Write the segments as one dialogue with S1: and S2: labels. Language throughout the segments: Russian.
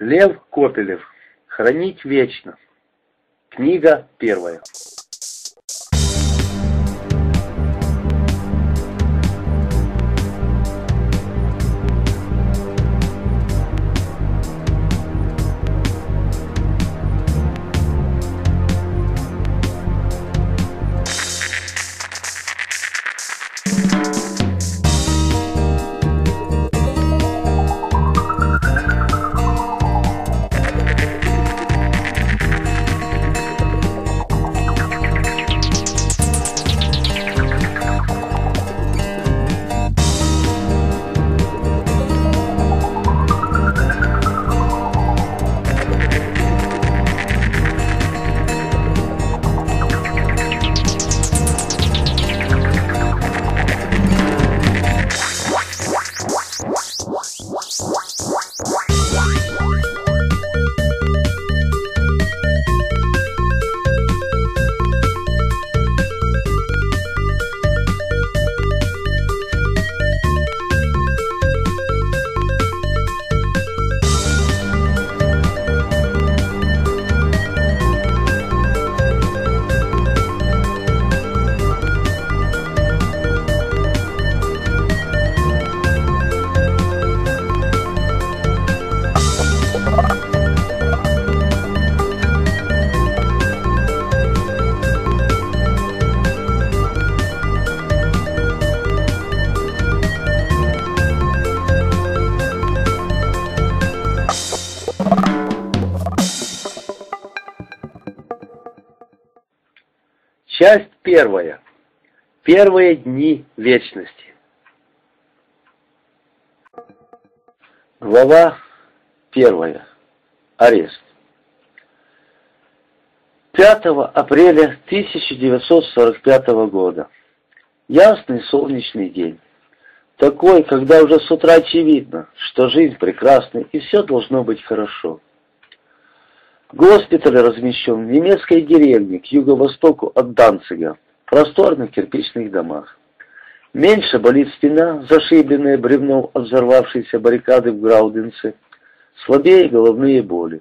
S1: Лев Копелев. Хранить вечно. Книга первая. Часть первая. Первые дни вечности. Глава первая. Арест. 5 апреля 1945 года. Ясный солнечный день. Такой, когда уже с утра очевидно, что жизнь прекрасна и все должно быть хорошо. Госпиталь размещен в немецкой деревне к юго-востоку от Данцига, в просторных кирпичных домах. Меньше болит спина, зашибленная бревном от взорвавшейся баррикады в Грауденце, слабее головные боли.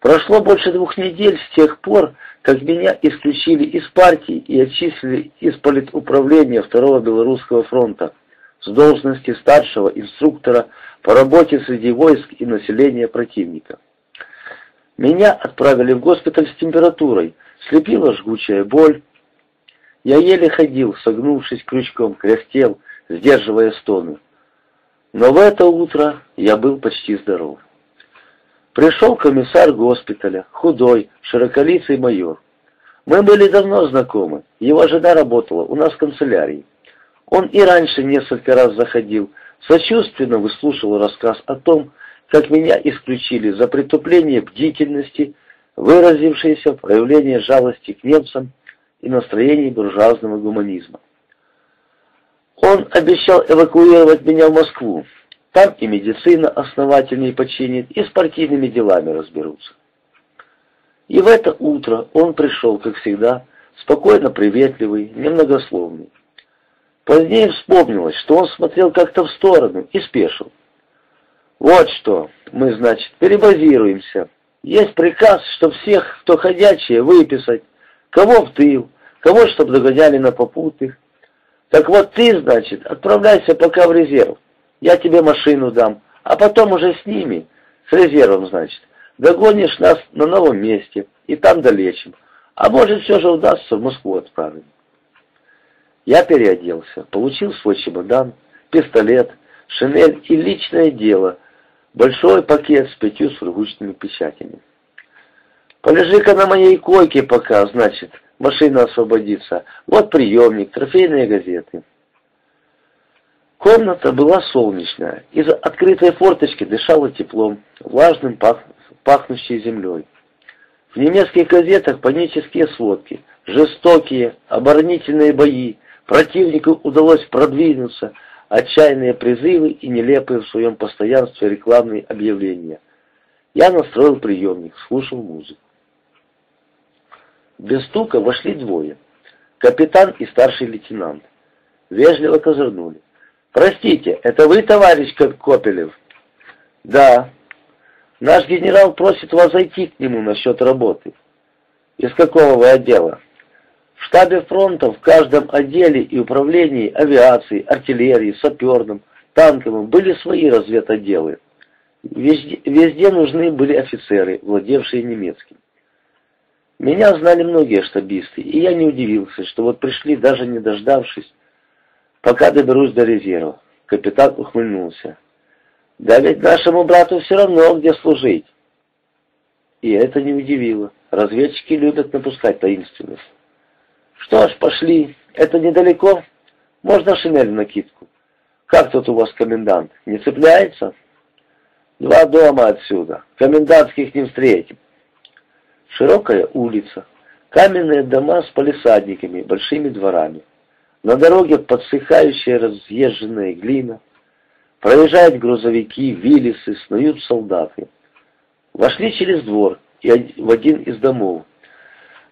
S1: Прошло больше двух недель с тех пор, как меня исключили из партии и отчислили из политуправления Второго Белорусского фронта с должности старшего инструктора по работе среди войск и населения противника. Меня отправили в госпиталь с температурой, слепила жгучая боль. Я еле ходил, согнувшись крючком, кряхтел, сдерживая стоны. Но в это утро я был почти здоров. Пришел комиссар госпиталя, худой, широколицый майор. Мы были давно знакомы, его жена работала у нас в канцелярии. Он и раньше несколько раз заходил, сочувственно выслушивал рассказ о том, как меня исключили за притупление бдительности, выразившееся в проявлении жалости к немцам и настроении буржуазного гуманизма. Он обещал эвакуировать меня в Москву. Там и медицина основательнее починит, и с партийными делами разберутся. И в это утро он пришел, как всегда, спокойно приветливый, немногословный. Позднее вспомнилось, что он смотрел как-то в сторону и спешил. Вот что, мы, значит, перебазируемся. Есть приказ, что всех, кто ходячие, выписать. Кого в тыл, кого, чтобы догоняли на попутных. Так вот ты, значит, отправляйся пока в резерв. Я тебе машину дам, а потом уже с ними, с резервом, значит, догонишь нас на новом месте и там долечим. А может, все же удастся в Москву отправить. Я переоделся, получил свой чемодан, пистолет, шинель и личное дело, Большой пакет с пятью сургучными печатями. Полежи-ка на моей койке пока, значит, машина освободится. Вот приемник, трофейные газеты. Комната была солнечная. Из открытой форточки дышало теплом, влажным, пах... пахнущей землей. В немецких газетах панические сводки, жестокие, оборонительные бои, противнику удалось продвинуться, отчаянные призывы и нелепые в своем постоянстве рекламные объявления. Я настроил приемник, слушал музыку. Без стука вошли двое. Капитан и старший лейтенант. Вежливо козырнули. «Простите, это вы, товарищ Копелев?» «Да». Наш генерал просит вас зайти к нему насчет работы. Из какого вы отдела? В штабе фронта в каждом отделе и управлении авиации, артиллерии, саперным, танковым были свои разведотделы. Везде, везде нужны были офицеры, владевшие немецким. Меня знали многие штабисты, и я не удивился, что вот пришли, даже не дождавшись, пока доберусь до резерва. Капитан ухмыльнулся. Да ведь нашему брату все равно, где служить. И это не удивило. Разведчики любят напускать таинственность. Что ж, пошли. Это недалеко. Можно шинель накидку. Как тут у вас комендант? Не цепляется? Два дома отсюда. Комендантских не встретим. Широкая улица. Каменные дома с палисадниками, большими дворами. На дороге подсыхающая разъезженная глина. Проезжают грузовики, виллисы, снуют солдаты. Вошли через двор и в один из домов.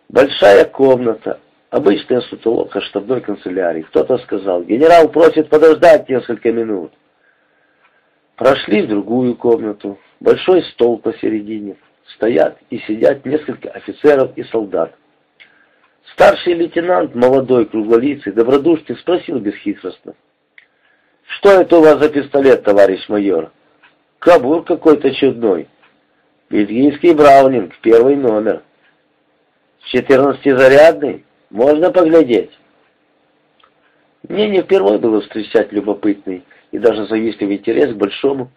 S1: Большая комната, обычная сутолока штабной канцелярии. Кто-то сказал, генерал просит подождать несколько минут. Прошли в другую комнату. Большой стол посередине. Стоят и сидят несколько офицеров и солдат. Старший лейтенант, молодой, круглолицый, добродушный, спросил бесхитростно. «Что это у вас за пистолет, товарищ майор?» «Кабур какой-то чудной». «Бельгийский Браунинг, первый номер». «Четырнадцатизарядный? Можно поглядеть?» Мне не впервые было встречать любопытный и даже завистливый интерес к большому,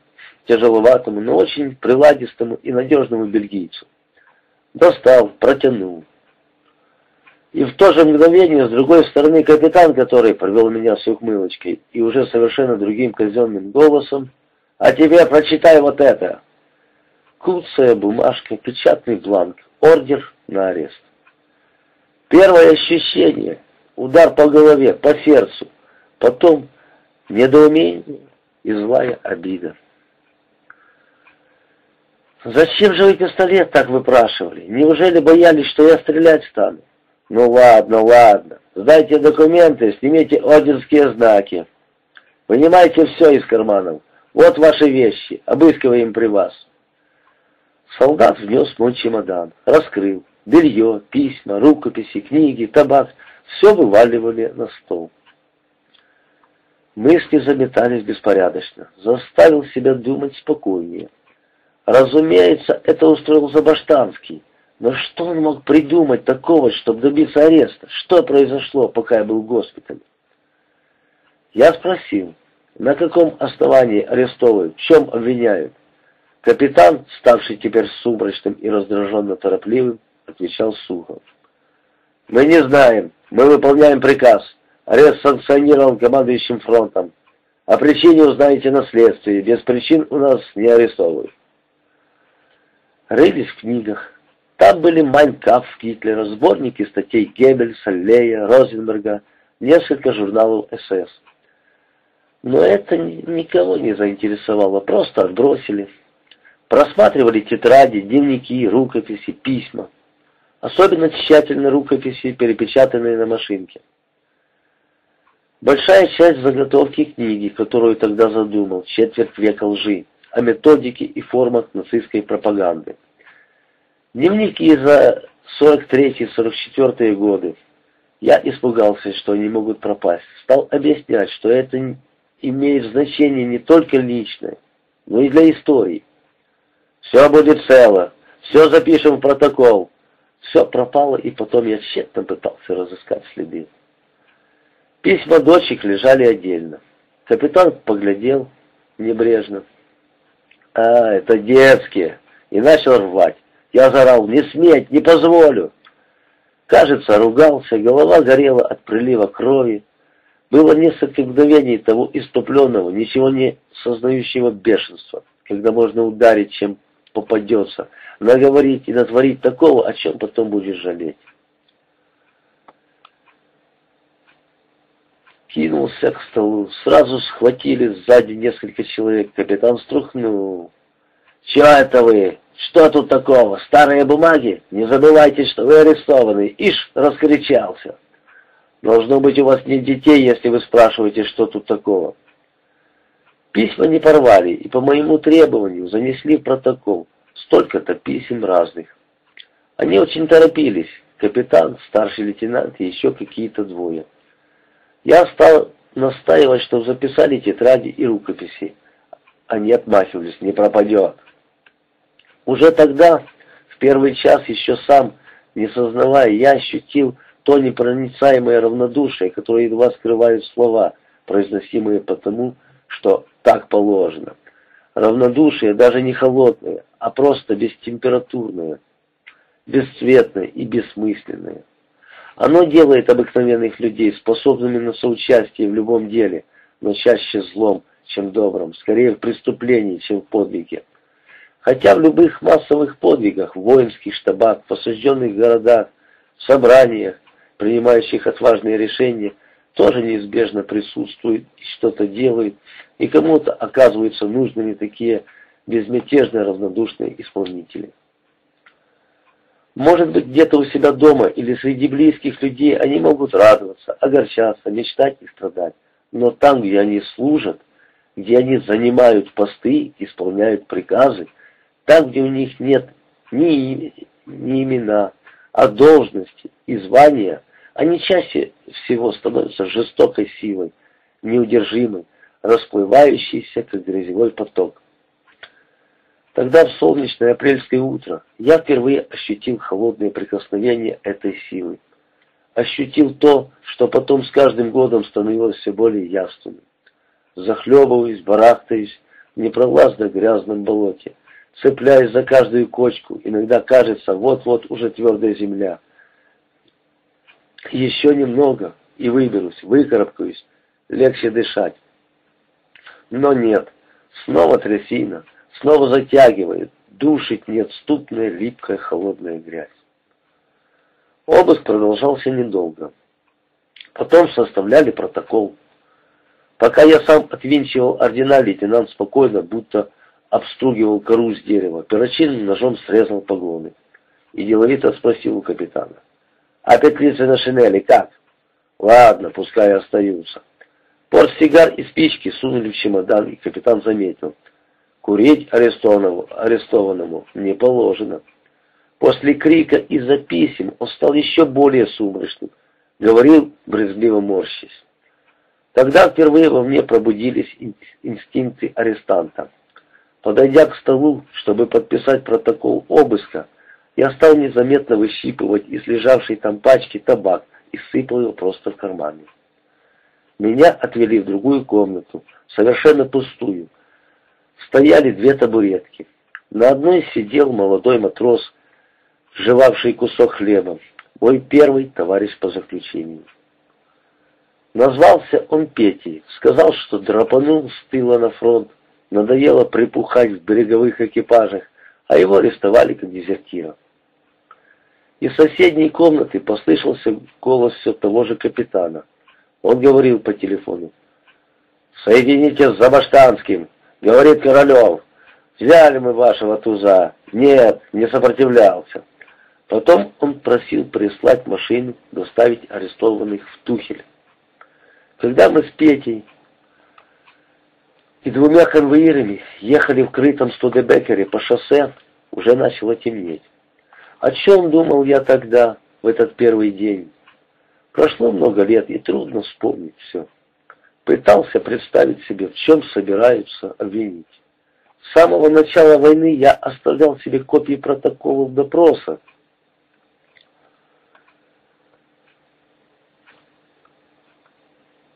S1: тяжеловатому, но очень приладистому и надежному бельгийцу. Достал, протянул. И в то же мгновение с другой стороны капитан, который провел меня с ухмылочкой и уже совершенно другим казенным голосом, «А тебе прочитай вот это!» Куцая бумажка, печатный бланк, ордер на арест. Первое ощущение, удар по голове, по сердцу, потом недоумение и злая обида. «Зачем же вы пистолет так выпрашивали? Неужели боялись, что я стрелять стану?» Ну ладно, ладно. Сдайте документы, снимите ордерские знаки. Вынимайте все из карманов. Вот ваши вещи. Обыскиваем при вас. Солдат внес мой чемодан. Раскрыл. Белье, письма, рукописи, книги, табак. Все вываливали на стол. Мысли заметались беспорядочно. Заставил себя думать спокойнее. Разумеется, это устроил Забаштанский. Но что он мог придумать такого, чтобы добиться ареста? Что произошло, пока я был в госпитале? Я спросил, на каком основании арестовывают, в чем обвиняют? Капитан, ставший теперь сумрачным и раздраженно торопливым, отвечал сухо. «Мы не знаем. Мы выполняем приказ. Арест санкционирован командующим фронтом. О причине узнаете на следствии. Без причин у нас не арестовывают». Рылись в книгах, там были Майнкаф Гитлера, сборники статей Геббельса, Лея, Розенберга, несколько журналов СС. Но это никого не заинтересовало, просто отбросили. Просматривали тетради, дневники, рукописи, письма. Особенно тщательно рукописи, перепечатанные на машинке. Большая часть заготовки книги, которую тогда задумал, четверть века лжи, о методике и формах нацистской пропаганды. Дневники за 43-44 годы. Я испугался, что они могут пропасть. Стал объяснять, что это имеет значение не только личное, но и для истории. Все будет цело, все запишем в протокол. Все пропало, и потом я тщетно пытался разыскать следы. Письма дочек лежали отдельно. Капитан поглядел небрежно. А, это детские. И начал рвать. Я зарал, не сметь, не позволю. Кажется, ругался, голова горела от прилива крови. Было несколько мгновений того иступленного, ничего не сознающего бешенства, когда можно ударить, чем попадется, наговорить и натворить такого, о чем потом будешь жалеть. Кинулся к столу, сразу схватили сзади несколько человек, капитан струхнул. «Чего это вы? Что тут такого? Старые бумаги? Не забывайте, что вы арестованы. Ишь, раскричался. Должно быть, у вас нет детей, если вы спрашиваете, что тут такого. Письма не порвали и по моему требованию занесли в протокол. столько-то писем разных. Они очень торопились, капитан, старший лейтенант и еще какие-то двое. Я стал настаивать, что записали тетради и рукописи. Они отмахивались, не пропадет. Уже тогда, в первый час, еще сам, не сознавая, я ощутил то непроницаемое равнодушие, которое едва скрывают слова, произносимые потому, что так положено. Равнодушие даже не холодное, а просто бестемпературное, бесцветное и бессмысленное. Оно делает обыкновенных людей способными на соучастие в любом деле, но чаще злом, чем добром, скорее в преступлении, чем в подвиге. Хотя в любых массовых подвигах, в воинских штабах, в осажденных городах, в собраниях, принимающих отважные решения, тоже неизбежно присутствуют и что-то делают, и кому-то оказываются нужными такие безмятежные равнодушные исполнители. Может быть, где-то у себя дома или среди близких людей они могут радоваться, огорчаться, мечтать и страдать. Но там, где они служат, где они занимают посты, исполняют приказы, там, где у них нет ни, ни имена, а должности и звания – они чаще всего становятся жестокой силой, неудержимой, расплывающейся, как грязевой поток. Тогда в солнечное апрельское утро я впервые ощутил холодное прикосновение этой силы. Ощутил то, что потом с каждым годом становилось все более явственным. Захлебываясь, барахтаясь в непролазно грязном болоте, цепляясь за каждую кочку, иногда кажется, вот-вот уже твердая земля — еще немного, и выберусь, выкарабкаюсь, легче дышать. Но нет, снова трясина, снова затягивает, душит неотступная липкая холодная грязь. Обыск продолжался недолго. Потом составляли протокол. Пока я сам отвинчивал ордена, лейтенант спокойно, будто обстругивал кору с дерева, перочинным ножом срезал погоны и деловито спросил у капитана. А петлицы на шинели как? Ладно, пускай остаются. Портсигар и спички сунули в чемодан, и капитан заметил. Курить арестованному, арестованному не положено. После крика из-за писем он стал еще более сумрачным, говорил, брезгливо морщись. Тогда впервые во мне пробудились инстинкты арестанта. Подойдя к столу, чтобы подписать протокол обыска, я стал незаметно выщипывать из лежавшей там пачки табак и сыпал его просто в кармане. Меня отвели в другую комнату, совершенно пустую. Стояли две табуретки. На одной сидел молодой матрос, жевавший кусок хлеба, мой первый товарищ по заключению. Назвался он Петей, сказал, что драпанул с тыла на фронт, надоело припухать в береговых экипажах, а его арестовали как дезертира. Из соседней комнаты послышался голос все того же капитана. Он говорил по телефону. «Соедините с Забаштанским!» — говорит Королев. «Взяли мы вашего туза!» «Нет, не сопротивлялся!» Потом он просил прислать машину, доставить арестованных в Тухель. Когда мы с Петей и двумя конвоирами ехали в крытом Студебекере по шоссе, уже начало темнеть. О чем думал я тогда, в этот первый день? Прошло много лет, и трудно вспомнить все. Пытался представить себе, в чем собираются обвинить. С самого начала войны я оставлял себе копии протоколов допроса.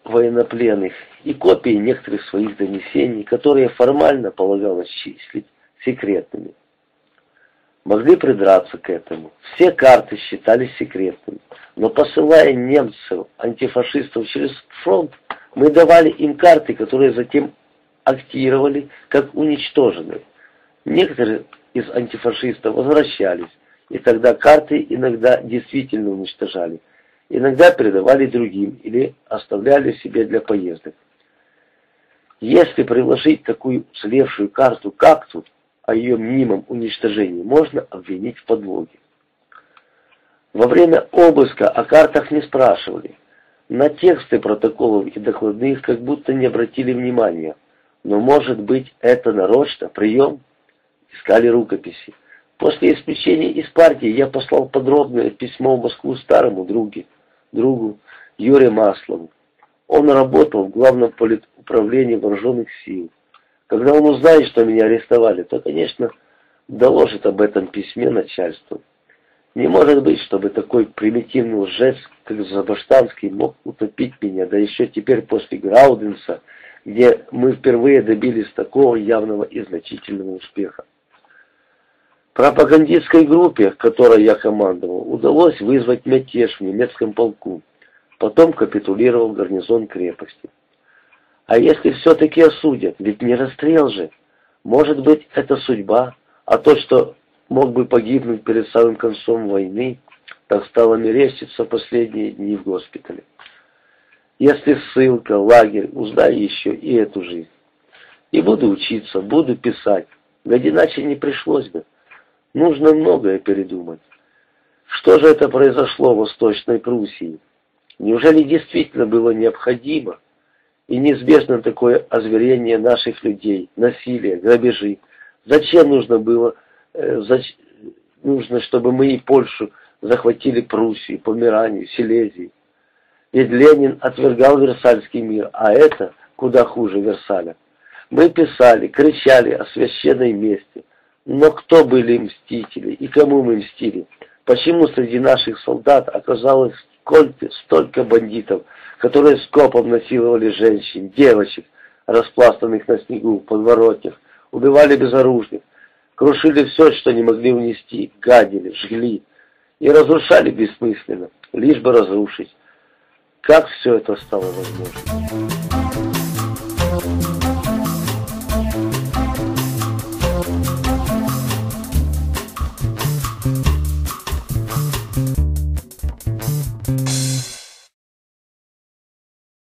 S1: военнопленных и копии некоторых своих донесений, которые формально полагалось числить секретными могли придраться к этому. Все карты считались секретными. Но посылая немцев, антифашистов через фронт, мы давали им карты, которые затем актировали как уничтоженные. Некоторые из антифашистов возвращались, и тогда карты иногда действительно уничтожали, иногда передавали другим или оставляли себе для поездок. Если приложить такую слевшую карту как тут, о ее мнимом уничтожении можно обвинить в подлоге. Во время обыска о картах не спрашивали. На тексты протоколов и докладных как будто не обратили внимания. Но может быть это нарочно, прием? искали рукописи. После исключения из партии я послал подробное письмо в Москву старому другу, другу Юре Маслову. Он работал в главном политуправлении вооруженных сил. Когда он узнает, что меня арестовали, то, конечно, доложит об этом письме начальству. Не может быть, чтобы такой примитивный лжец, как Забаштанский, мог утопить меня, да еще теперь после Грауденса, где мы впервые добились такого явного и значительного успеха. Пропагандистской группе, которой я командовал, удалось вызвать мятеж в немецком полку. Потом капитулировал гарнизон крепости. А если все-таки осудят, ведь не расстрел же. Может быть, это судьба, а то, что мог бы погибнуть перед самым концом войны, так стало мерещиться последние дни в госпитале. Если ссылка, лагерь, узнаю еще и эту жизнь. И буду учиться, буду писать, ведь иначе не пришлось бы. Нужно многое передумать. Что же это произошло в Восточной Пруссии? Неужели действительно было необходимо и неизбежно такое озверение наших людей, насилие, грабежи? Зачем нужно было, э, зач... нужно, чтобы мы и Польшу захватили Пруссию, Померанию, Силезию? Ведь Ленин отвергал Версальский мир, а это куда хуже Версаля. Мы писали, кричали о священной мести. Но кто были мстители и кому мы мстили? Почему среди наших солдат оказалось столько бандитов, которые скопом насиловали женщин, девочек, распластанных на снегу, в подворотнях, убивали безоружных, крушили все, что не могли унести, гадили, жгли и разрушали бессмысленно, лишь бы разрушить. Как все это стало возможным?